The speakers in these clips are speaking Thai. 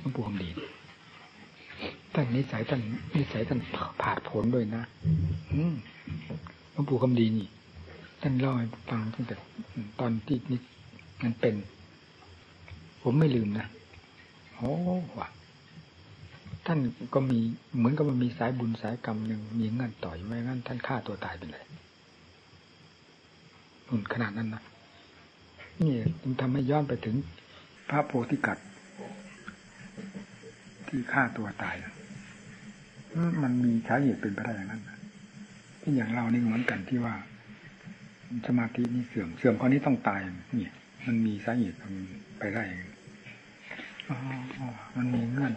หลวงปู่คำดีท่านนิสัยท่านนิสัยท่านผาดผลด้วยนะอืมหลวงปู่คำดีนี่ ท่านเล่าให้ฟังตั้งแต่ตอนที่นี่มันเป็น ผมไม่ลืมนะโอ้ว่ะท่านก็มีเหมือนกับมันมีสายบุญสายกรรมหนึ่งมีเงื่อนต่อยไม่งั้นท่านฆ่าตัวตายไปเลยนุ่นขนาดนั้นนะนี่มันทำให้ย้อนไปถึงพระโพธิกัด ที่ฆ่าตัวตาย มันมีสาเหตุเป็นไปได้อย่างนั้นที่อย่างเรานี่เหมือนกันที่ว่า สมาธินี่เสื่อมเสื่อมข้อนี้ต้องตายเนี่ย มันมีสาเหตุไปได้อ๋อมันมีเงื่อน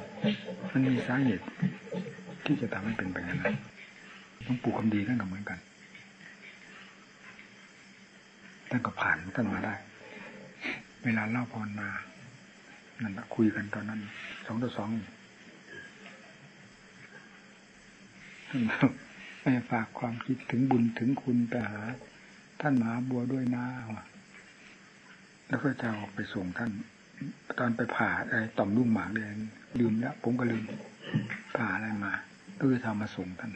มันมีสาเหตุ ที่จะทำให้เป็นไปอย่างนั้นหลวงปู่คำดีท่นก็เหมือนกันท่านก็ผ่านท่านมาได้ เวลาเล่าพรมา นั่นคุยกันตอนนั้น สองต่อสอง ไปฝากความคิดถึงบุญถึงคุณไปหา ท่านมหาบัวด้วยนะแล้วก็จะออกไปส่งท่านตอนไปผ่าอะไรต่อมลูกหมากเลยลืมแล้วผมก็ลืมผ่าอะไรมาก็จะทำมาส่งท่าน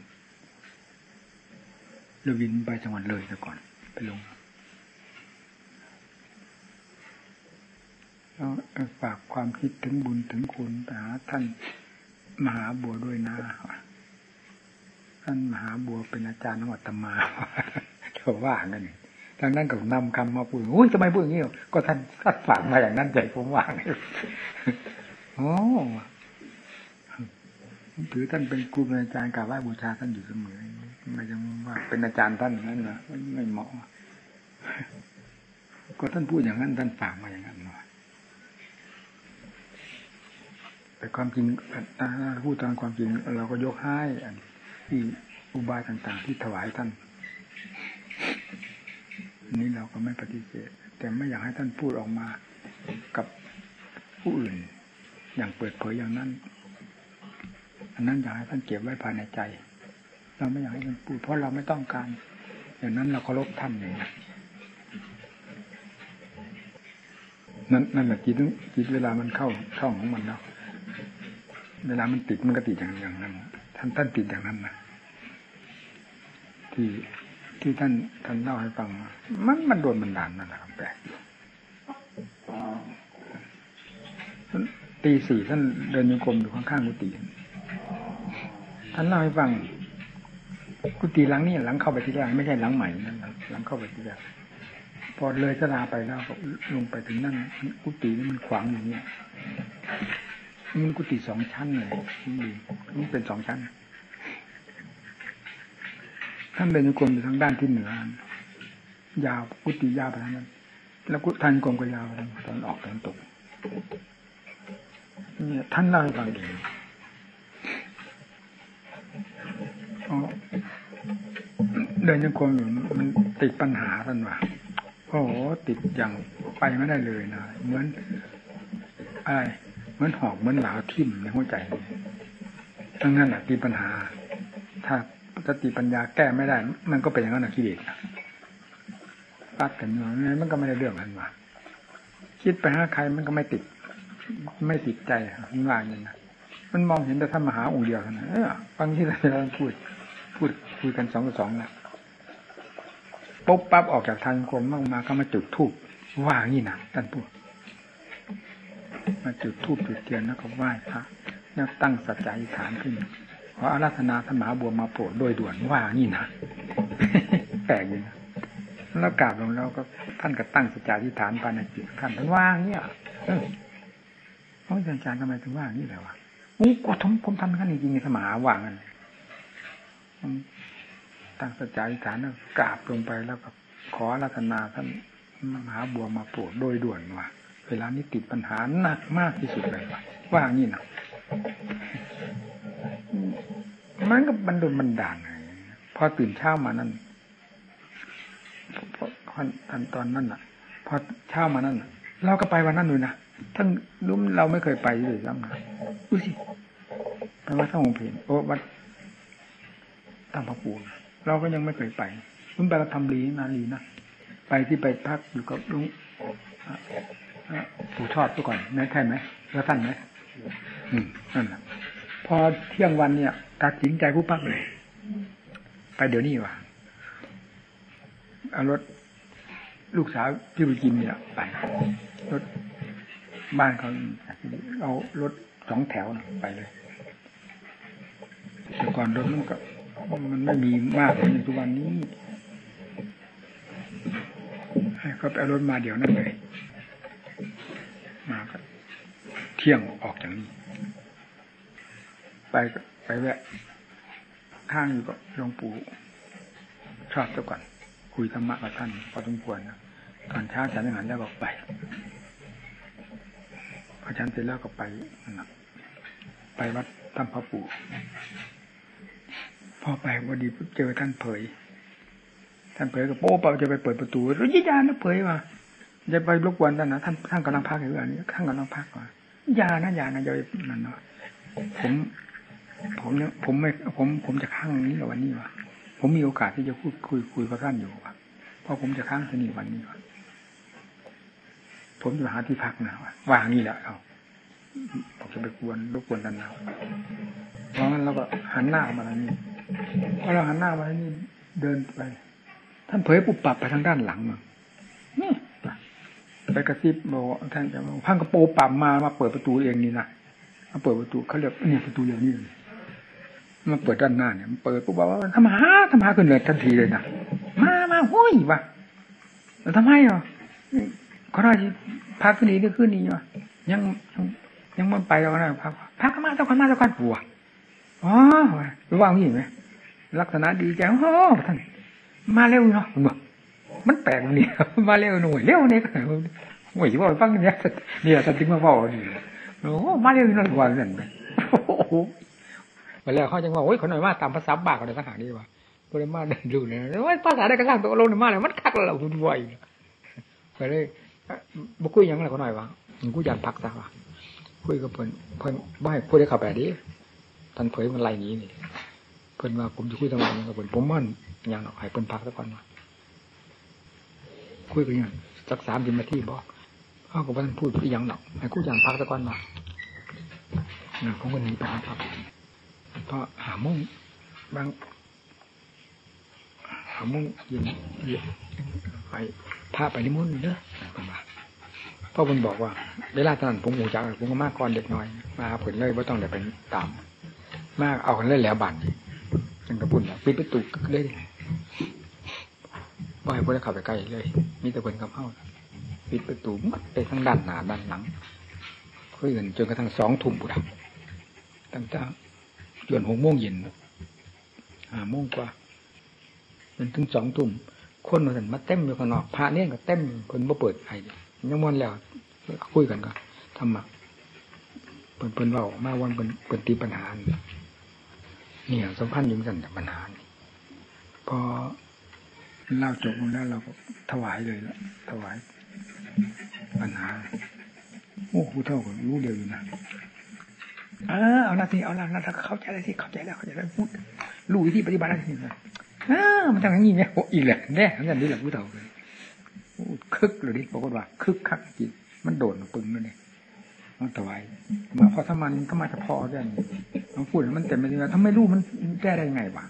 เรือวินไปจังหวัดเลยแต่ก่อน ไปลงแล้วฝากความคิดถึงบุญถึงคุณไปหาท่านมหาบัวด้วยนะ ท่านมหาบัวเป็นอาจารย์นวัตมาเขาว่างันทางนั้นก็นำคำมาพูดโอ้ยทำไมพูดอย่างนี้ก็ท่านทัดฝากมาอย่างนั้นใจผมว่างโอ้ถือท่านเป็นครูเป็นอาจารย์กราบไหว้บูชาท่านอยู่เสมอไม่ยังว่าเป็นอาจารย์ท่านนั่นนะไม่เหมาะก็ท่านพูดอย่างนั้น ท่านฝากมาอย่างนั้นแต่ความจริงพูดตามความจริง เราก็ยกให้ ที่อุบายต่างๆ ที่ถวายท่าน นี้เราก็ไม่ปฏิเสธ แต่ไม่อยากให้ท่านพูดออกมากับผู้อื่น อย่างเปิดเผยอย่างนั้น อันนั้นอยากให้ท่านเก็บไว้ภายในใจ เราไม่อยากให้ท่านพูด เพราะเราไม่ต้องการอย่างนั้นเราเคารพท่านอย่างนี้นั่นนั่นแหละจิตจิตเวลามันเข้าช่องของมันแล้วเวลามันติดมันก็ติดอย่างอย่างนั้น ท่านท่านติดอย่างนั้นนะที่ที่ท่านท่านเล่าให้ฟัง มันมันโดนมันดานนั่นแหละครับแปลกตีสี่ท่านเดินโยกมอยู่ข้างๆกุฏิท่านเล่าให้ฟัง กุฏิหลังนี้หลังเข้าไปที่แรกไม่ใช่หลังใหม่นั่นหลังเข้าไปที่แรกพอเลยสลาไปแล้วลงไปถึงนั่นกุฏินี่มันขวางอย่างนี้ มันกุฏิสองชั้นเลยมันเป็นสองชั้นท่านเป็นกรมอยู่ทางด้านที่เหนือยาวกุฏิยาวไปทางนั้น แล้วกุท่านกรมก็ยาวไปทางตอนออกตอนตกเนี่ยท่านเล่าให้ฟังเองเดินยังกรมอยู่มันติดปัญหาท่านว่าโอ้โหติดอย่างไปไม่ได้เลยนะเหมือนอะไร เหมือนหอกเหมือนหลาทิ่มในหัวใจทั้งนั้นแหละมีปัญหา ถ้าสติปัญญาแก้ไม่ได้ มันก็เป็นอย่างนั้นนะกิเลสปัดกันอยู่ไงมันก็ไม่ได้เรื่องกันว่าคิดไปหาใครมันก็ไม่ติด ไม่ติดใจง่ายอย่างนั้นมันมองเห็นแต่ท่านมหาองค์เดียวเท่านั้นฟังที่อาจารย์พูด พูดคุยกันสองต่อสองนะปุ๊บปั๊บออกจากทางกรมมากมาก็มาจุดทูบว่างี้นะท่านพูด มาจุดทูบจุดเทียนแล้วก็ไหว้พระแล้วตั้งสัจจะอิฐานขึ้นขออาราธนาธรรมาบัวมาโปรดโดยด่วนว่านี่นะแปลกอยู่นะแล้วกราบลงแล้วก็ท่านก็ตั้งสัจจะอิฐานภายในจิตท่านท่านว่าเนี่ยเอออาจารย์ทำไมถึงว่านี่แหละวะอู้ก็ผมผมทำอย่างนั้นจริงๆสมาว่างันตั้งสัจจะอิฐานแล้วกราบลงไปแล้วก็ขออาราธนาท่านมหาบัวมาโปรดโดยด่วนว่า เวลานี้ติดปัญหาหนักมากที่สุดเลยว่างี้นะมันก็บันดลบันดาลพอตื่นเช้ามานั่นพอนตอนนั้นอะ พอเช้ามานั่นเราก็ไปวันนั้นเลยนะทั้งรู้มเราไม่เคยไปเลยซ้ำนะดูสิไปวัดท่าองเพลโอ้วัดตามพระปูนเราก็ยังไม่เคยไปคุณไปเราทำลีนาลีนะไปที่ไปพักอยู่กับลุง ปู่ชอบซะก่อนแม่ใช่ไหมแล้วท่านไหมอืมนั่นพอเที่ยงวันเนี่ย ตัดสินใจผู้ปั๊บเลย ไปเดี๋ยวนี้ว่ะเอารถลูกสาวที่ไปกินเนี่ยไปรถบ้านเขาเอารถสองแถวนะไปเลยแต่ก่อนรถมันก็มันไม่มีมากเหมือนทุกวันนี้ให้เขาไปเอารถมาเดี๋ยวนั้นเลย มาก็เที่ยงออกจากนี้ ไปไปแวะข้างอยู่กับหลวงปู่ชอบเจ้าก่อน คุยธรรมะกับท่านพอสมควรนะตอนเช้าฉันอาหารแล้วก็ไปพอฉันเสร็จแล้วก็ไปนะไปวัดถ้ำพระปู่พอไปพอดีเจอท่านเผย ท่านเผยก็โป๊ะเปล่าจะไปเปิดประตูรุยยานะเผยมา จะไปรบกวนท่านนะท่านท่านกำลังพักอยู่อันนี้ท่านกำลังพักว่ายานะยานะอย่านั่นเนาะผมผมเนี่ยผมไม่ผมผมจะค้างนี้กับวันนี้วะผมมีโอกาสที่จะพูดคุยคุยกับท่านอยู่วะเพราะผมจะค้างที่นี่วันนี้วะผมจะหาที่พักนะวะวางนี่แหละเอาผมจะไปกวนรบกวนท่านนะเพราะงั้นเราก็หันหน้ามาทางนี้พอเราหันหน้ามาทางนี้เดินไป ท่านเผยปุบปับไปทางด้านหลังมานี่ ไปกระซิบบอกว่าท่านจะมาพังกระโปรงปับมมามาเปิดประตูเองนี่นะมาเปิดประตูเขาเรียกนี่ประตูอย่างนี้เลยมาเปิดด้านหน้าเนี่ยมันเปิดปุ๊บบอกว่าทำหาทำหาขึ้นเลยทันทีเลยนะมามาห้ยวะแล้วทำไมอะเขาได้พักขึ้นนี้ก็ขึ้นนี้วะยังยังมันไปแล้วนะพักพักมาเจ้าคนมาเจ้าคนปัวอ๋อรู้ว่ามีไหมลักษณะดีใจโอ้ท่านมาเร็วเนาะบอก มันแปลกมันนี่มาเร็วหน่วยเร็วเนี่ยก็หน่วยที่ว่าฟังเนี่ยเนี่ยท่านถึงมาบอกนี่ยโอ้มาเร็วหน่อยกว่านั่นโอ้โหมาแล้วเขาจังว่าโอ้ยคนหน่อยมาตามภาษาบากอะไรต่างหากนี่ว่าบริมาเดินดูเนี่ยว่าภาษาได้กระทั่งตัวลงมาเลยมันคักเราทุนวอยไปเลยบุคุยยังอะไงคนหน่อยวะกูอยากพักซะวะคุยกับเพิ่นเพิ่นบ่ให้พูดได้ขับแบบนี้ท่านเผยมันไรนี้นี่เพิ่นว่าผมจะคุยทำไมกับเพิ่นผมมั่นยังหรอกให้เพิ่นพักซะก่อนวะ คุยกันยังสักสามสิบนาทีบอกเขาก็เพิ่นพูดอีกอย่างหรอกให้กูอยากพักซะก่อนวะนะผมก็หนีไปครับเพราะหามุ่งบางหามุ่งยินไปพาไปนิมนต์เนอะผมว่าพ่อคุณบอกว่าเวลาตอนนั้นผมหูจักผมก็มากก่อนเด็กน้อย มาผลเลยว่าต้องเดี๋ยวไปตาม มากเอากันเล่นแล้วบันจังกระปุ่นปิดประตูเลย ว่าให้วกเขับไปใกล้เลย มีแต่คนกับเข้าปิดประตูมัดไปทั้งด้านหน้าด้านหลังคุยกันจนกระทั่งสองทุ่มปุระตั้งแต่จนหกโมงเย็นห้าโมงกว่าจนถึงสองทุ่มคนมาถึงมาเต็มอยู่ข้างนอกพระเนี่ยก็เต็มคนมาเปิดไอ้ยังมันแล้วคุยกันก็ทำมาเปินเปินเบามาวันเปินเปินตีปัญหาเนี่ยสัมพันธ์อยู่กันแต่ปัญหาพอ เล่าจบลงแล้วเราก็ถวายเลยละถวายปัญหา โอ้ครูเท่ากับรู้เดียวอยู่นะเออเอาละสิเอาละถ้าเข้าใจแล้วสิเข้าใจแล้วเข้าใจแล้วพูดรู้วิธีปฏิบัติแล้วสิเออมันทำอย่างนี้เนี่ยโอ้อีกแหละแน่ทั้งนั้นนี่แหละผู้เฒ่าเลยคึกเลยดิบอกฏว่าคึกคักจริงมันโดดปึงเลยเนี่ยมันถวายมาพอถ้ามันถ้ามาจะพอได้มันพูดมันเต็มไปเลยถ้าไม่รู้มันแก้ได้ไงวะ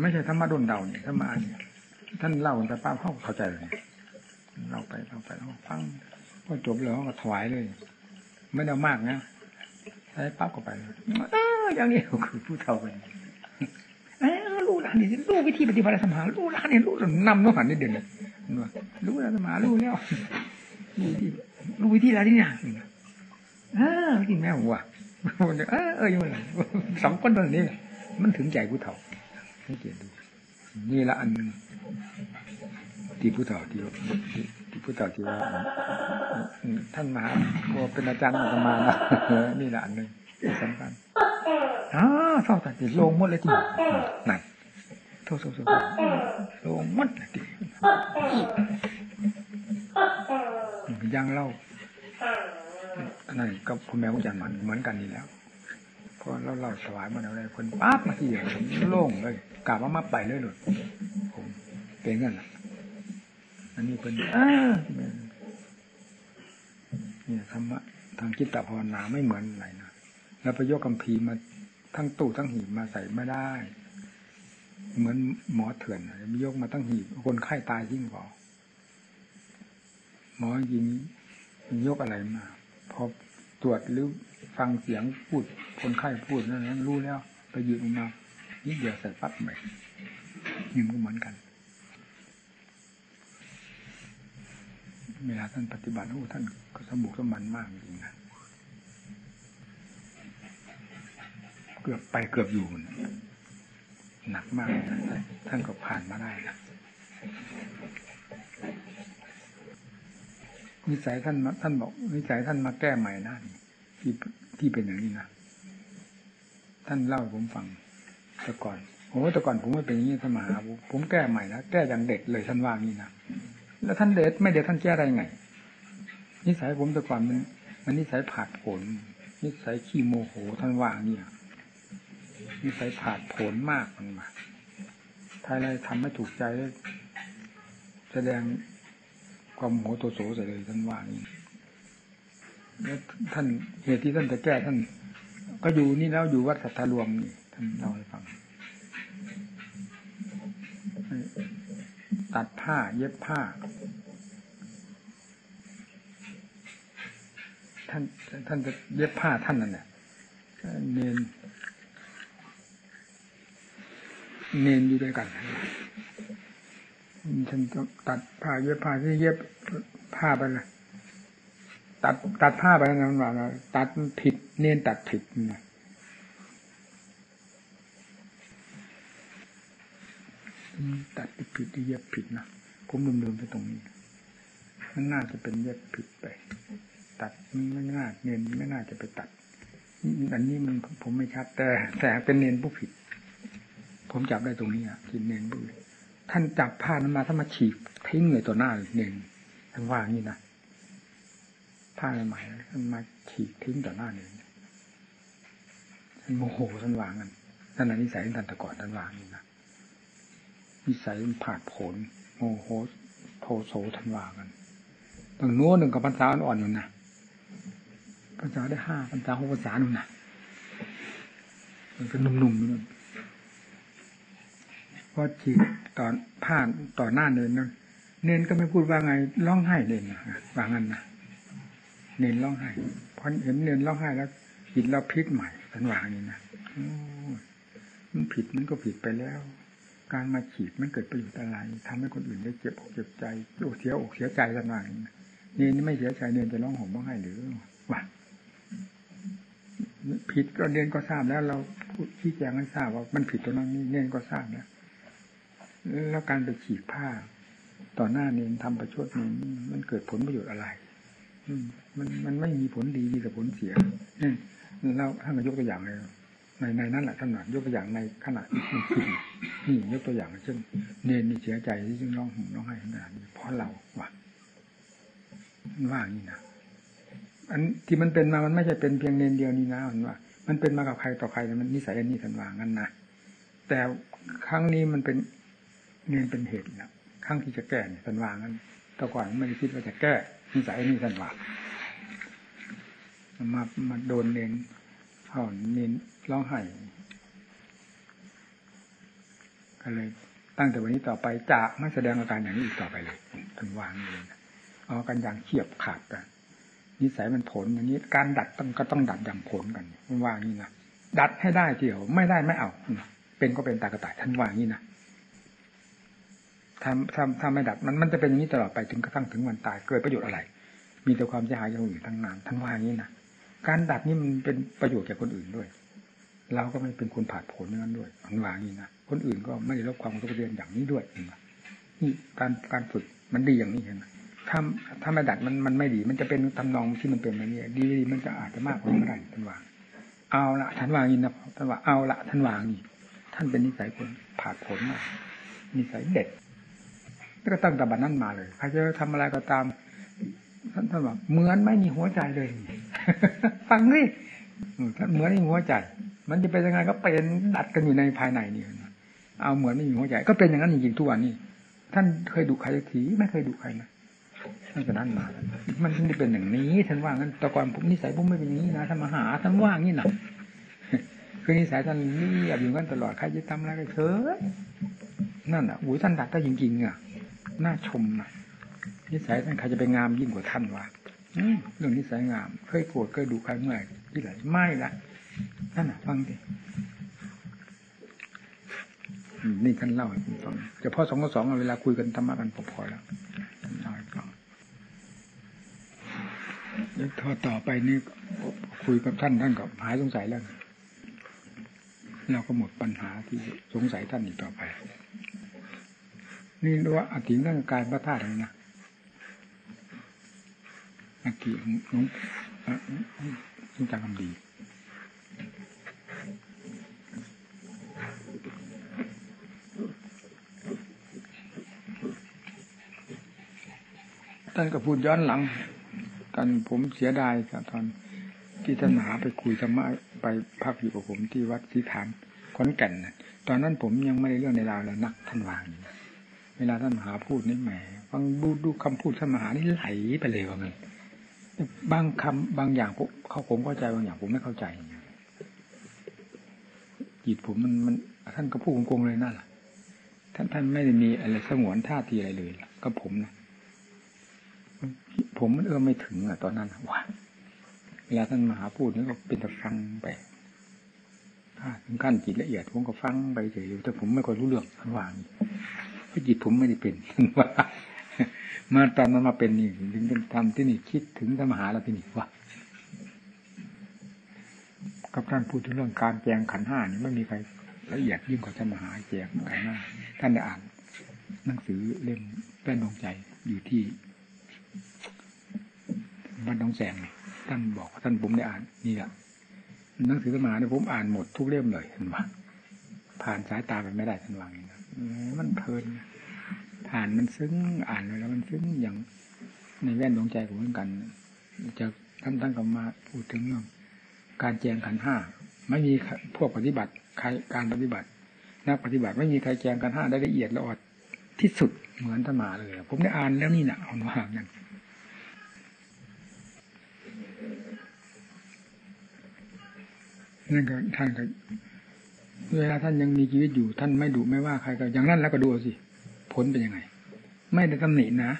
ไม่ใช่ธรรมะโดนเดาเนี่ยธรรมะเนี่ยท่านเล่าแต่ป้าเข้าเข้าใจเลยเราไปเราไปเราฟังพอจบแล้วก็ถวายเลย ไม่ได้มากนะใช้ปั๊บก็ไปเอออย่างนี้คือผู้เฒ่าไปเออรู้แล้วนี่รู้วิธีปฏิบัติสมารู้แล้วนี่รู้นำน้องหันนี่เด่นเลยรู้แล้วสมารู้แล้วรู้วิธีรู้วิธีแล้วที่เนี่ยเออที่แม่หัวเออเออยังไงสองคนตอนนี้ มันถึงใจผู้เฒ่า สังเกตดูนี่ละอันหนึ่งที่ผู้เฒ่าที่ที่ผู้เฒ่าที่ว่าท่านมหาพอเป็นอาจารย์อาตมานะนี่ละอันหนึ่งสำคัญอ๋อเท่าแต่ติดลงหมดเลยที่นั่นโทษโทษโทษลงหมดเลยที่ยังเล่าอันนั้นกับคุณแม่คุณจันมันเหมือนกันนี่แล้ว พอเราเล่าสวายมาแล้วเลยคนปั๊บมาที่ผมโล่งเลยกลับว่ามาไปเลยหลุดผมเป็นงั้นอันนี้เป็นเออเนี่ยธรรมะทางจิตตภาวนาไม่เหมือนอะไรนะแล้วไปยกกัมพีมาทั้งตู้ทั้งหีบมาใส่ไม่ได้ เหมือนหมอเถื่อนมียกมาตั้งหีบคนไข้ตายยิ่งกว่าหมอยิงยกอะไรมาพอตรวจหรือ ฟังเสียงพูดคนไข้พูดนั้นรู้แล้ว ไปยืนมานิดเดียวใส่ปั๊บใหม่ยิงก็เหมือนกัน เวลาท่านปฏิบัติโอ้ท่านก็สมบุกสมันมากจริงนะเกือบไปเกือบอยู่หนักมากนะท่านก็ผ่านมาได้นะนิสัยท่านท่านบอกนิสัยท่านมาแก้ใหม่นะที่ ที่เป็นอย่างนี้นะท่านเล่าผมฟังแต่ก่อนโอ้แต่ก่อนผมไม่เป็นอย่างนี้ท่านมาหาผมผมแก้ใหม่นะแก้อย่างเด็ดเลยท่านว่างี้นะแล้วท่านเด็ดไม่เด็ดท่านแก้อะไรไงนิสัยผมแต่ก่อนมันมันนิสัยผาดผล นิสัยขี้โมโหท่านว่านี่นิสัยผาดผลมากมันมาถ้าอะไรทำไม่ถูกใจแสดงความโหโตโสใส่เลยท่านว่านี่ ท่านเหตุที่ท่านจะแก้ท่าน ก็อยู่นี่แล้วอยู่วัดสัทธารวมนี่ท่านเล่าให้ฟังตัดผ้าเย็บผ้า ท่านท่านจะเย็บผ้าท่านนั่นแหละเนนเนนอยู่ด้วยกันท่านก็ตัดผ้าเย็บผ้าที่เย็บผ้าไปเลย ตัดตัดผ้าไปนั่นว่าตัดผิดเนียนตัดผิดนะตัดผิดที่เย็บผิดนะผมลืมๆไปตรงนี้ มันน่าจะเป็นเย็บผิดไป ตัดไม่น่าเนียนไม่น่าจะไปตัดอันนี้มันผมไม่ชัด แต่ แต่เป็นเนียนผู้ผิด ผมจับได้ตรงนี้อะที่เนียนผู้ท่านจับผ้านั้นมาถ้ามาฉีกทิ้งเลยต่อหน้าเนียนท่านว่างี้นะ ผ้าใหม่ท่านมาฉีกทิ้งต่อหน้าเนยนท่านโมโหท่านวางกันท่านอันนี้ใส่ท่านแต่ก่อนท่านวางนี่นะนิสัยมันผาดผนโมโหโทโสทันวางกันตั้งโน้นหนึ่งกับภาษาอ่อนอยู่นะภาษาได้ห้าภาษาหกภาษาหนึ่งนะมันเป็นหนุ่มๆนู่นพอจีตอนผ่านต่อหน้าเนินนั่นเนนก็ไม่พูดว่าไงร้องไห้เนนนะวางั้นนะ เนนร้องไห้พอเห็นเนนร้องไห้แล้วจิตเราพลิกใหม่สันวางนี่นะมันผิดมันก็ผิดไปแล้ว การมาฉีดมันเกิดประโยชน์อะไรทำให้คนอื่นได้เจ็บอกเจ็บใจโอ้เสียอกเสียใจกันหน่อยนี่นี่ไม่เสียใจเนียนจะร้องห่มร้องไห้หรือวะผิดก็เนียนก็ทราบแล้ว เราพูดชี้แจงให้ทราบว่ามันผิดตรงนั้นนี่เนียนก็ทราบแล้วแล้วการไปฉีดผ้า ต่อหน้าเนียนทำประชดนี่มันเกิดผลประโยชน์อะไรมั นมันไม่มีผลดีมีแต่ผลเสียนี่เราท่านก็ยกตัวอย่างเลยในในนั้นแหละท่านยกตัวอย่างในขณะที่คิดนี่ยกตัวอย่างเช่นเนนนี่เสียใจที่จึงร้องห่มร้องไห้ขนาดนี้เพราะเราว่ะมันว่าอย่างนี้นะอันที่มันเป็นมามันไม่ใช่เป็นเพียงเนนเดียวนี่นะมันว่า มันเป็นมากับใครต่อใครมันนิสัยอันนี้ทันว่างั้นนะแต่ครั้งนี้มันเป็นเนนเป็นเหตุนะครั้งที่จะแก้เนี่ยทันว่างั้นแต่ก่อนไม่ได้คิดว่าจะแก้นิสัยอันนี้ทันว่า มามาโดนเนนเขาเนนร้องไห้ก็เลยตั้งแต่วันนี้ต่อไปจะไม่แสดงอาการอย่างนี้อีกต่อไปเลยถึงวางเลยเอากันอย่างเฉียบขาดกันนิสัยมันผลอย่างนี้ การดัดต้องก็ต้องดัดอย่างผลกันมันวางี้นะดัดให้ได้เดี๋ยว ไม่ได้ไม่เอา เป็นก็เป็นตากระต่ายท่านวางี้นะทำทำทำไม่ดัดมันมันจะเป็นอย่างนี้ตลอดไปถึงกระทั่งถึงวันตายเกิดประโยชน์อะไร มีแต่ความเสียหายอย่างอื่นทั้งนั้นท่านว่างี้นะ การดัดนี่มันเป็นประโยชน์แก่คนอื่นด้วย เราก็ไม่เป็นคนผ่าผลนั้นด้วยท่านวางี้นะคนอื่นก็ไม่ได้รับความทุกข์เรียนอย่างนี้ด้วยนี่การการฝึกมันดีอย่างนี้เห็นไหมถ้าถ้าไม่ดัดมันมันไม่ดี มันจะเป็นทำนองที่มันเป็นแบบนี้ดีดีมันจะอาจจะมากกว่านี้ได้ท่านว่าเอาละท่านวางนี้นะท่านว่าเอาละท่านวางนี่ท่านเป็นนิสัยคนผ่าผลมากนิสัยเด็ดแล้วก็ตั้งแต่บัดนั้นมาเลยใครจะทำอะไรก็ตาม ท่านท่านบอกเหมือนไม่มีหัวใจเลย ฟังนี่ท่านเหมือนไม่มีหัวใจ มันจะเป็นยังไงก็เป็นดัดกันอยู่ในภายในนี่เอาเหมือนไม่มีหัวใจ ก็เป็นอย่างนั้นจริงๆทุกวันนี้ ท่านเคยดูใครทีไม่เคยดูใครนะตั้งแต่นั้นมา มันได้เป็นอย่างนี้ท่านว่างั้นแต่ก่อนผมนิสัยผมไม่เป็นอย่างนี้นะท่านมาหาท่านว่างี้นะคือนิสัยท่านนี่อยู่กันตลอดใครจะทำอะไรก็เชิญนั่นอะอุ้ยท่านดัดได้จริงๆอะน่าชมนะ นิสัยท่านใครจะไปงามยิ่งกว่าท่านวะเรื่องนิสัยงาม เคยโกรธเคยดูใครเมื่อไหร่ที่ไหนไม่ละนั่นอะฟังดินี่ท่านเล่าให้ผมฟังเฉพาะสองกับสองเวลาคุยกันธรรมะกันพอๆแล้วเล่าให้ฟังแล้วพอต่อไปนี่คุยกับท่านท่านก็หายสงสัยแล้วเราก็หมดปัญหาที่สงสัยท่านอีกต่อไป นี่ว่าอธิร่างกายพระธาตุนะ อากิน้องต้องจำคำดีท่านก็พูดย้อนหลังตอนผมเสียดายครับตอนที่ท่านมหาไปคุยธรรมะไปพักอยู่กับผมที่วัดสีฐานขอนแก่นตอนนั้นผมยังไม่ได้เรื่องในราวเลยนักท่านวางเวลาท่านมหาพูดนี่แหมฟังดูดูคำพูดท่านมหานี่ไหลไปเลยว่างั้น บางคำบางอย่างผมเขาผมเข้าใจบางอย่างผมไม่เข้าใจจิตผมมันมันท่านก็พูดโกงๆเลยนั่นแหละท่านท่านไม่ได้มีอะไรสงวนท่าทีอะไรเลยก็ผมนะผมมันเอื้อไม่ถึงอะตอนนั้นว่าเวลาท่านมหาพูดนี่ก็เป็นแต่ฟังไปถ้าถึงขั้นจิตละเอียดผมก็ฟังไปเฉยๆแต่ผมไม่ค่อยรู้เรื่องท่านว่าเพราะจิตผมไม่ได้เป็นว่า มาตอนนั้นมาเป็นนี่ถึงทำที่นี่คิดถึงธรรมหาแล้วที่นี่ว่ากับท่านพูดถึงเรื่องการแจงขันห้านี่ไม่มีใครละเอียดยิ่งกว่าธรรมหาแจงขันห้าท่านได้อ่าน หนังสือเล่มแป้นดวงใจอยู่ที่บ้านน้องแสงท่านบอกท่านผมได้อ่านนี่แหละหนังสือธรรมหาเนี่ยผมอ่านหมดทุกเล่มเลยท่านว่าผ่านสายตาไปไม่ได้ท่านว่าอย่างนี้นะมันเพลิน ผ่านมันซึ้งอ่านแล้วมันซึ้งอย่างในแว่นดวงใจผมเหมือนกัน จะท่านท่านก็มาพูดถึงเรื่องการแจงขันห้าไม่มีพวกปฏิบัติใครการปฏิบัตินักปฏิบัติไม่มีใครแจงขันห้าได้ละเอียดละออดที่สุดเหมือนท่านมาเลย ผมได้อ่านแล้วนี่นะอ่อนว่าอย่างนั่นก็ท่านก็เวลาท่านยังมีชีวิตอยู่ ท่านไม่ดุไม่ว่าใครก็อย่างนั้นแล้วก็ดูสิ ผลเป็นยังไง ไม่ได้ตำหนินะ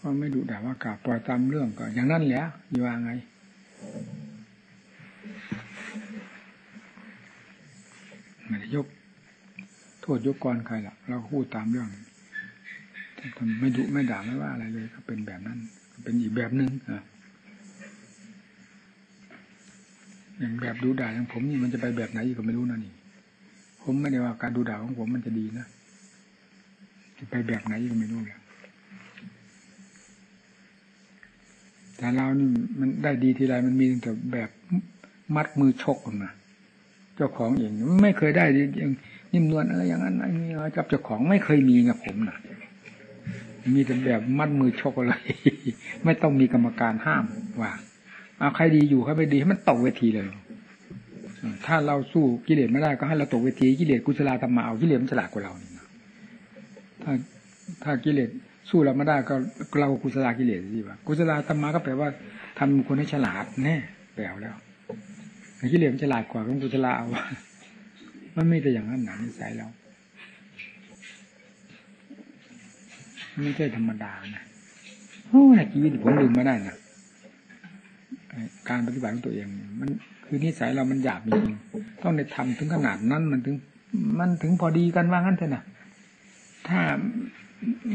ก็ไม่ดุด่าว่ากล่าวปล่อยตามเรื่องก็อย่างนั้นแหละอยู่ว่าไงไม่ได้ยก โทษยกกรใครล่ะ เราพูดตามเรื่องทำไม่ดุไม่ด่าไม่ว่าอะไรเลยก็เป็นแบบนั้น เป็นอีกแบบหนึ่งอะอย่างแบบดูด่าอย่างผมนี่มันจะไปแบบไหนอีกก็ไม่รู้นะนี่ ผมไม่ได้ว่าการดูด่าของผมมันจะดีนะจะไปแบบไหนก็ไม่รู้เลยแต่เรานี่มันได้ดีทีไรมันมีแต่แบบมัดมือชกออกมาเจ้าของเองไม่เคยได้ย่งนิ่มนวลอะไรอย่างนั้นอันนี้จับเจ้าของไม่เคยมีนะผมนะมีแต่แบบมัดมือชกอะไรไม่ต้องมีกรรมการห้ามว่าเอาใครดีอยู่ใครไม่ดีให้มันตกเวทีเลย ถ้าเราสู้กิเลสไม่ได้ก็ให้เราตกเวทีกิเลสกุศลธรรมะเอากิเลสมันฉลาดกว่าเราถ้าถ้ากิเลสสู้เราไม่ได้ก็เรากุศลกิเลสสิวะกุศลธรรมะก็แปลว่าทำคนให้ฉลาดแน่แปลแล้วกิเลสมันฉลาดกว่าของกุศลเอามันไม่แต่อย่างนั้นหนานิสัยเราไม่ใช่ธรรมดานะโอ้ยชีวิตผมลืมไม่ได้นะ การปฏิบัติของตัวเอง มันคือนิสัยเรามันหยาบจริงต้องในทำถึงขนาดนั้นมันถึง มันถึงพอดีกันว่างั้นเถอะนะถ้า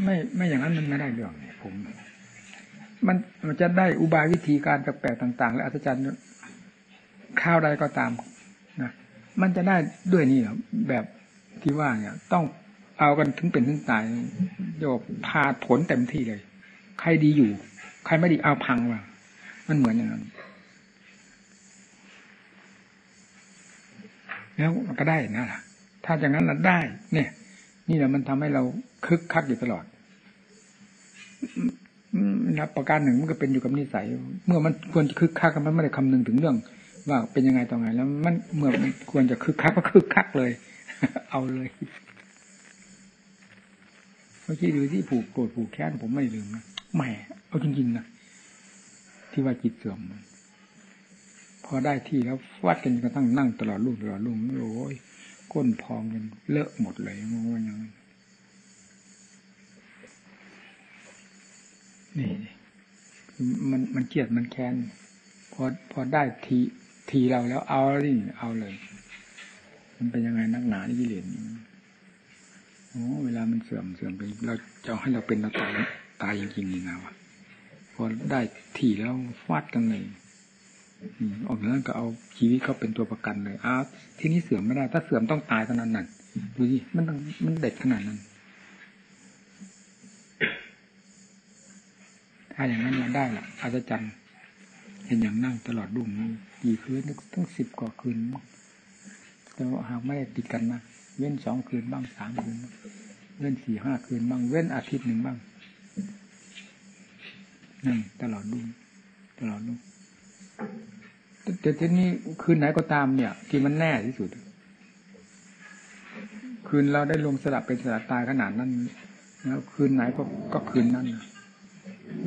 ไม่ไม่อย่างนั้นมันไม่ได้เรื่องผม มันมันจะได้อุบายวิธีการแปลกต่าง ๆ และอัศจรรย์ข้าวใดก็ตามนะมันจะได้ด้วยนี่แบบที่ว่าเนี่ย ต้องเอากันถึงเป็นถึงตายโยบพาผลเต็มที่เลย ใครดีอยู่ ใครไม่ดีเอาพังว่า มันเหมือนอย่างนั้นแล้วก็ได้นะถ้าอย่างนั้นเราได้ เนี่ย นี่แหละมันทำให้เราคึกคักอยู่ตลอดนับประการหนึ่งมันก็เป็นอยู่กับนิสัย เมื่อมันควรจะคึกคักมันไม่ได้คำนึงถึงเรื่อง ว่าเป็นยังไงต่อไงแล้ว มันเมื่อมันควรจะคึกคักก็คึกคักเลย เอาเลยเมื่อกี้ดูที่ผูกโกรธผูกแค้นผมไม่ลืมนะแหมเอาจริงๆนะ ที่ว่าจิตเสื่อมพอได้ที่แล้ววัดกันกระทั่งนั่งตลอดรุ่งตลอดรุ่งโอ้ยก้นพองกันเลอะหมดเลยงงอย่างนั้นนี่มันมันเกลียดมันแค้นพอพอได้ทีทีเราแล้วเอาดิเอาเลย มันเป็นยังไงนักหนาที่กิเลสโอ้เวลามันเสื่อมเสื่อมไปเราจะให้เราเป็นเราตายตายจริงๆนี่นะวะ พอได้ที่แล้วฟาดกันเลยออกจากนั้นก็เอาชีวิตเขาเป็นตัวประกันเลยอ้าวที่นี้เสื่อมไม่ได้ ถ้าเสื่อมต้องตายเท่านั้นนั่นดูสิมันมันเด็ดขนาดนั้น ถ้าอย่างนั้นมาได้ล่ะอาจจะจำเห็นอย่างนั่งตลอดดุ่มกี่คืนตั้งสิบกว่าคืนแต่หากไม่ได้ติดกันนะเว้นสองคืนบ้างสามคืนเว้นสี่ห้าคืนบ้างเว้นอาทิตย์หนึ่งบ้าง นั่งตลอดดุ่มตลอดดุ่มแต่ทีนี้คืนไหนก็ตามเนี่ย ที่มันแน่ที่สุด คืนเราได้ลงสลับเป็นสลับตายขนาดนั้นแล้วคืนไหนก็ก็คืนนั้น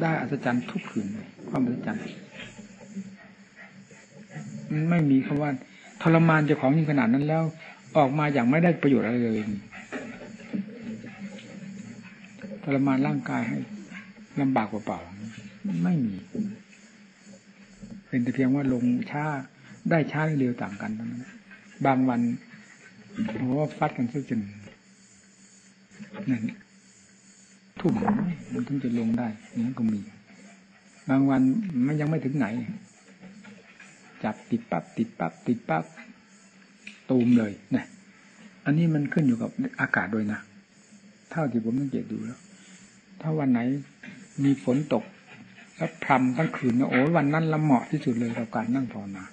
ได้อัศจรรย์ทุกคืนความอัศจรรย์ไม่มีคำว่าทรมานเจ้าของยิ่งขนาดนั้นแล้ว ออกมาอย่างไม่ได้ประโยชน์อะไรเลยทรมานร่างกายให้ลำบากเปล่าๆ ไม่มี เป็นแต่เพียงว่าลงช้าได้ช้าเร็วต่างกันนั้นบางวันโอ้ฟัดกันซะจนนั่นทุ่มมันถึงจะลงได้นี่ก็มี บางวันมันยังไม่ถึงไหน จับติดปั๊บติดปั๊บติดปั๊บตูมเลยนะอันนี้มันขึ้นอยู่กับอากาศโดยนะ เท่าที่ผมสังเกตดูแล้ว ถ้าวันไหนมีฝนตก แล้วพรำทั้งคืนนะโอ้วันนั้นละเหมาะที่สุดเลยกับการนั่งภาวนา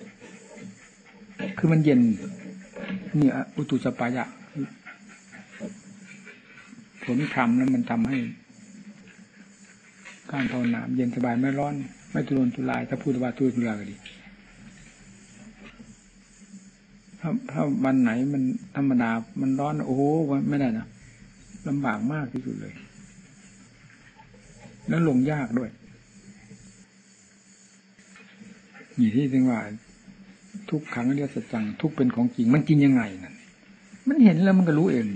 คือมันเย็นนี่อุตุสปายะฝนพรำแล้วมันทำให้ การภาวนาเย็นสบายไม่ร้อน ไม่ทุรนทุราย ถ้าพูดว่าทุรนทุรายก็ดีถ้าถ้าวันไหนมันธรรมดา มันร้อน โอ้โหไม่ได้นะลำบากมากที่สุดเลย แล้วลงยากด้วย นี่ที่จึงว่า ทุกครั้งเรียกสัจจัง ทุกเป็นของจริง มันจริงยังไงนั่นมันเห็นแล้วมันก็รู้เอง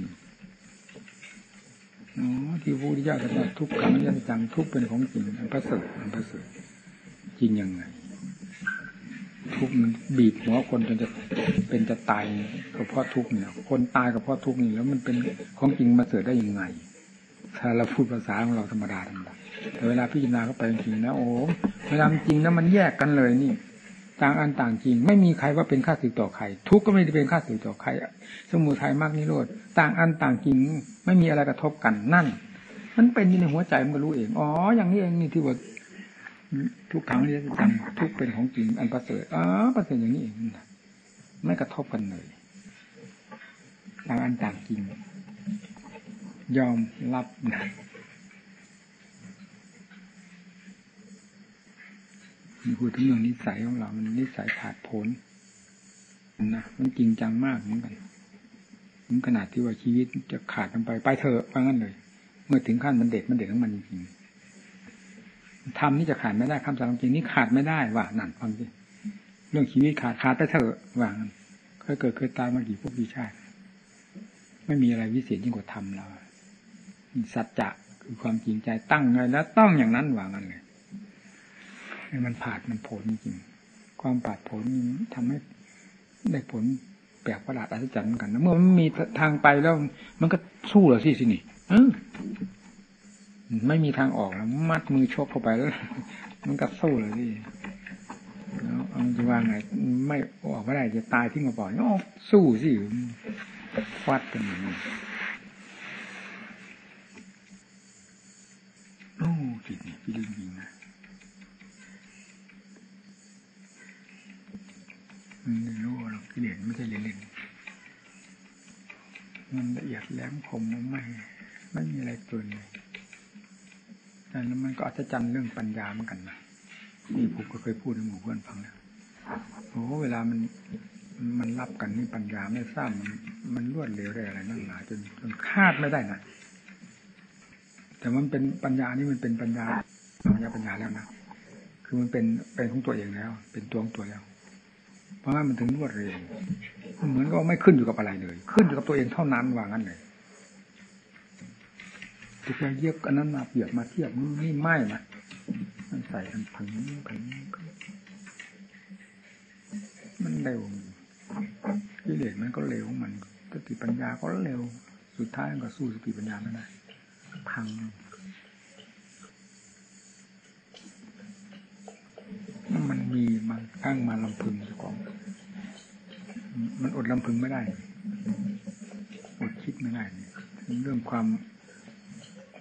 อ๋อที่พระพุทธเจ้าตรัสทุกครั้งยันจังทุกเป็นของจริงอันประเสริฐอันประเสริฐจริงยังไง ทุกมันบีบหัวคนจนจะเป็นจะตายก็เพราะทุกเนี่ย คนตายก็เพราะทุกนี่แล้วมันเป็นของจริงมาเสริฐได้ยังไง ถ้าเราพูดภาษาของเราธรรมดาธรรมดาแต่เวลาพิจารณาเข้าไปจริงนะโอ้เวลาจริงนะมันแยกกันเลยนี่ ต่างอันต่างจริง ไม่มีใครว่าเป็นข้าศึกต่อใคร ทุกก็ไม่ได้เป็นข้าศึกต่อใครสมุทัยมากนิโรธต่างอันต่างจริง ไม่มีอะไรกระทบกันนั่น มันเป็นอยู่ในหัวใจมันก็รู้เองอ๋ออย่างนี้เองนี่ที่ว่าทุกครั้งที่จำทุกเป็นของจริงอันประเสริฐอ๋อประเสริฐอย่างนี้เองไม่กระทบกันเลยต่างอันต่างจริง ยอมรับนะพูดถึงเรื่องนิสัยของเรา มันนิสัยขาดผลนะมันจริงจังมากเหมือนกันถึงขนาดที่ว่าชีวิตจะขาดกันไปไปเถอะว่างั้นเลย เมื่อถึงขั้นมันเด็ดมันเด็ดของมันจริงทำนี่จะขาดไม่ได้คำสั่งจริงนี่ขาดไม่ได้ว่านั่นฟังสิเรื่องชีวิตขาดขาดไปเถอะว่างั้นเคยเกิดเคยตายมากี่พวกกี่ชาติ ไม่มีอะไรวิเศษยิ่งกว่าธรรมเรา สัจจะคือความจริงใจตั้งไงแล้วต้องอย่างนั้นวางันเลยให้มันผาดมันผลจริงความผาดผลทำให้ได้ผลแปลกประหลาดอัศจรรย์เหมือนกันนะเมื่อมันมีทางไปแล้ว มันก็สู้เหรอสิสินี่ไม่มีทางออกแล้วมัดมือชกเข้าไปแล้ว มันก็สู้เลยสิแล้วเอาจะว่าไงไม่ออกไม่ได้จะตายที่มาปล่อยอ๋อสู้สิฟัดกันอย่างนี้ โอ้จิตนี่พี่ลืมจริงนะมันรู้หรอกกิเลสไม่ใช่เล่นๆมันละเอียดแหลมคมมันไม่ไม่มีอะไรเกินเลยแต่แล้วมันก็อัศจรรย์เรื่องปัญญาเหมือนกันนะนี่ผมก็เคยพูดให้หมู่เพื่อนฟังแล้วโอ้เวลามันมันรับกันนี่ปัญญาไม่ทราบมันมันรวดเร็วได้อะไรนั่นหนาจนจนคาดไม่ได้นะ แต่มันเป็นปัญญานี่มันเป็นปัญญาปัญญาปัญญาแล้วนะคือมันเป็นเป็นของตัวเองแล้ว เป็นตัวของตัวแล้ว เพราะว่ามันถึงรวดเร็วเหมือนก็ไม่ขึ้นอยู่กับอะไรเลย ขึ้นอยู่กับตัวเองเท่านั้นว่างั้นเลยจะไปเยียบอันนั้นมาเปรียบมาเทียบนี่นี่ไม่นะมันใส่กันผังผังมันเร็วกิเลสมันก็เร็วมันสติปัญญาก็เร็ว สุดท้ายมันก็สู้สติปัญญาไม่ได้ พัง มันมีมันอ้งมาลำพึงของ มันอดลำพึงไม่ได้ อดคิดไม่ได้เรื่องความ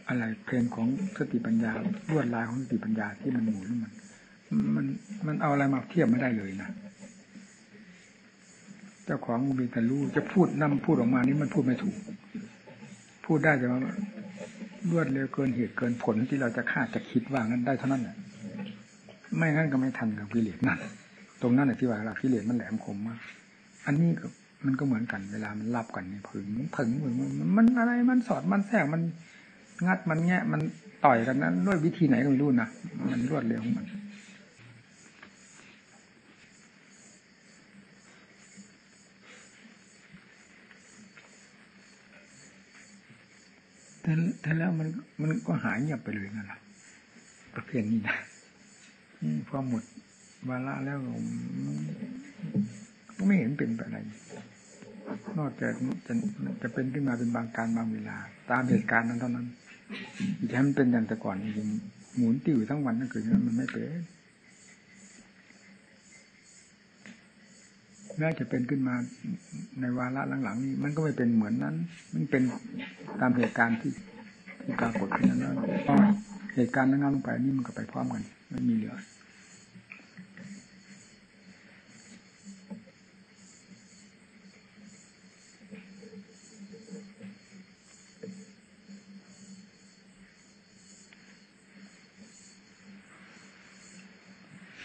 อะไรเพลงของสติปัญญาลวดลายของสติปัญญาที่มันหมุนมัน มันมันเอาอะไรมาเทียบไม่ได้เลยนะเจ้าของมีแต่รู้จะพูดนำพูดออกมานี่มันพูดไม่ถูก พูดได้แต่ว่า รวดเร็วเกินเหตุเกินผลที่เราจะคาดจะคิดว่างั้นได้เท่านั้นแหละไม่งั้นก็ไม่ทันกับกิเลสนั่นตรงนั้นแหละที่ว่าเรากิเลสมันแหลมคมมากอันนี้ก็มันก็เหมือนกันเวลามันรับกันนี่ผึงผึงผึงมันอะไรมันสอดมันแทรกมันงัดมันแงะมันต่อยกันนั้นด้วยวิธีไหนก็ไม่รู้นะมันรวดเร็วของมัน แต่แต่แล้วมันมันก็หายเงียบไปเลยนั่นแหละประเภทนี้นะพอหมดวาระแล้วก็ไม่เห็นเป็นอะไร นอกจากจะจะเป็นขึ้นมาเป็นบางการบางเวลา ตามเหตุการณ์นั้นเท่านั้นจะให้มันเป็นอย่างแต่ก่อนจริงหมุนติ้วทั้งวันทั้งคืนมันไม่เป็น แม้จะเป็นขึ้นมาในวาระหลังๆนี้ มันก็ไม่เป็นเหมือนนั้น มันเป็นตามเหตุการณ์ที่ที่ปรากฏขึ้นนั้นแล้วเหตุการณ์นั้นลงไปนี่มันก็ไปพร้อมกันไม่มีเหลือ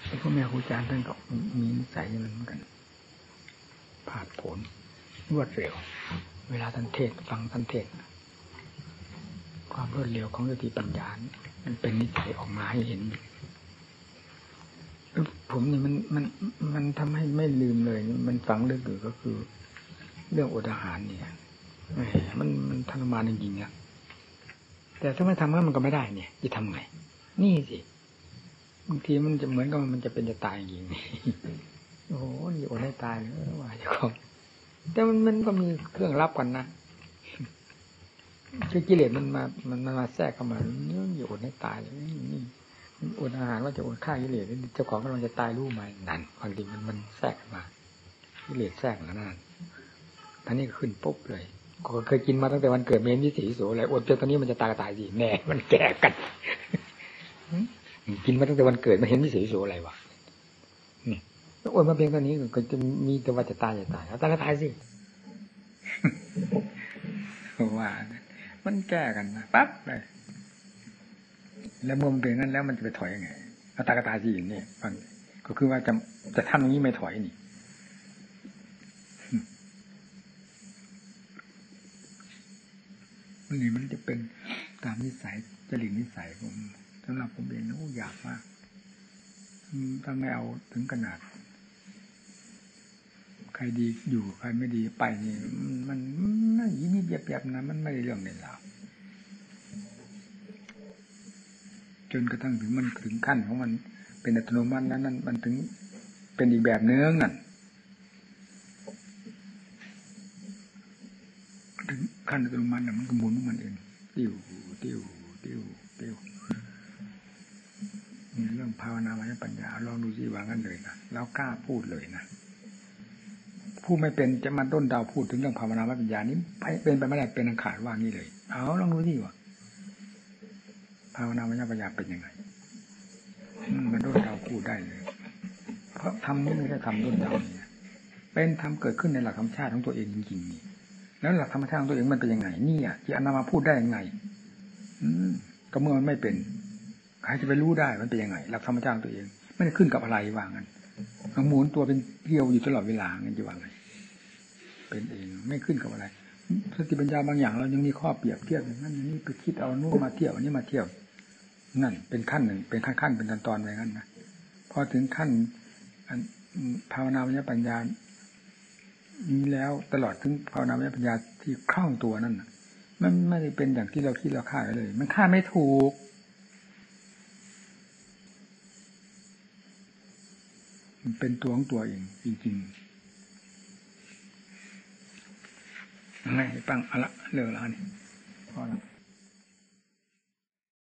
แล้แม่ครูอาจารย์ท่านก็มีนิสัยอย่างนั้นเหมือนกัน ผ่านผลรวดเร็ว เวลาท่านเทศฟังท่านเทศ ความรวดเร็วของสติปัญญา มันเป็นนิสัยออกมาให้เห็น ผมนี่มันมันมันทำให้ไม่ลืมเลย มันฝังลึกอยู่ก็คือ เรื่องอดอาหารเนี่ยมันมันทรมานจริงๆเนี่ยแต่ถ้าไม่ทำก็มันก็ไม่ได้เนี่ย จะทำไง นี่สิบางทีมันจะเหมือนกับมันจะเป็นจะตายจริง โอ้โหนี่อดให้ตายเลยว่าจะของแต่มันมันก็มีเครื่องรับกันนะคือกิเลสมันมามันมาแทรกเข้ามาเนี่ยอยู่อดให้ตายเลยนี่อดอาหารว่าจะอดฆ่ากิเลสเจ้าของกำลังจะตายรู้ไหมนั่นบางทีมันมันแทรกมากิเลสแทรกมานั่นท่านนี้ก็ขึ้นปุ๊บเลยก็เคยกินมาตั้งแต่วันเกิดเมนวิสีโสอะไรอดจนตอนนี้มันจะตายก็ตายสิแน่ มันแก่กันกินมาตั้งแต่วันเกิดมาเห็นวิสีโสอะไรวะ นี่อดมาเพียงตอนนี้ก็จะมีแต่ว่าจะตายจะตายแล้วตายก็ตายสิว่ามันแก้กันนะปั๊บเลยแล้วเมื่อมันเป็นนั้นแล้วมันจะไปถอยยังไงเอาตายกระตายสิอย่างนี้ฟังก็คือว่าจะจะทำอย่างนี้ไม่ถอยนี่นี่มันจะเป็นตามนิสัยจริตนิสัยผมสำหรับผมเองนะอยากมากถ้าไม่เอาถึงขนาด ครดีอยู่ใครไม่ดีไปนี่ มันไม่ยิ้มเยียบๆนะมันไม่ได้เรื่องในราวจนกระทั่งถึงมันถึงขั้นของมันเป็นอัตโนมัตินั้นนั้นมันถึงเป็นอีกแบบเนื้อนั่นถึงขั้นอัตโนมัติมันก็หมุนของมันเองติ้วติ้วติ้วติ้วมีเรื่องภาวนามายปัญญาลองดูสิว่างั้นเลยนะแล้วกล้าพูดเลยนะ ผู้ไม่เป็นจะมาต้นดาวพูดถึงเรื่องภาวนามายปัญญานี้เป็นไปไม่ได้เป็นอังขาดว่างี้เลย เอาลองดูสิว่าภาวนามายปัญญาเป็นยังไงมันต้นดาวพูดได้เลย เพราะทำนี้ไม่ใช่ทำต้นดาวเนี่ยเป็นทำเกิดขึ้นในหลักธรรมชาติของตัวเองจริงๆนี่แล้วหลักธรรมชาติของตัวเองมันเป็นยังไงนี่อะที่อนามาพูดได้ยังไง อืมก็เมื่อมันไม่เป็นใครจะไปรู้ได้มันเป็นยังไงหลักธรรมชาติตัวเอง ไม่ได้ขึ้นกับอะไรว่างั้นมันหมุนตัวเป็นเกลียวอยู่ตลอดเวลางั้นจะว่าไง เป็นเอง ไม่ขึ้นกับอะไรสติปัญญาบางอย่างเรายังมีข้อเปรียบเทียบอย่างนั้นอย่างนี้ไปคิดเอานู่นมาเทียบอันนี้มาเทียบนั่น เป็นขั้นหนึ่งเป็นขั้นขั้นเป็นตอนตอนไปงั้นนะพอถึงขั้นภาวนาวิญญาปัญญานี้แล้วตลอดถึงภาวนาวิญญาปัญญาที่คล่องตัวนั่นมันไม่ได้เป็นอย่างที่เราคิดเราคาดเลย มันคาดไม่ถูกมันเป็นตัวของตัวเองจริงๆ ไงปังเอาละเลิกแล้วนี่พอแล้ว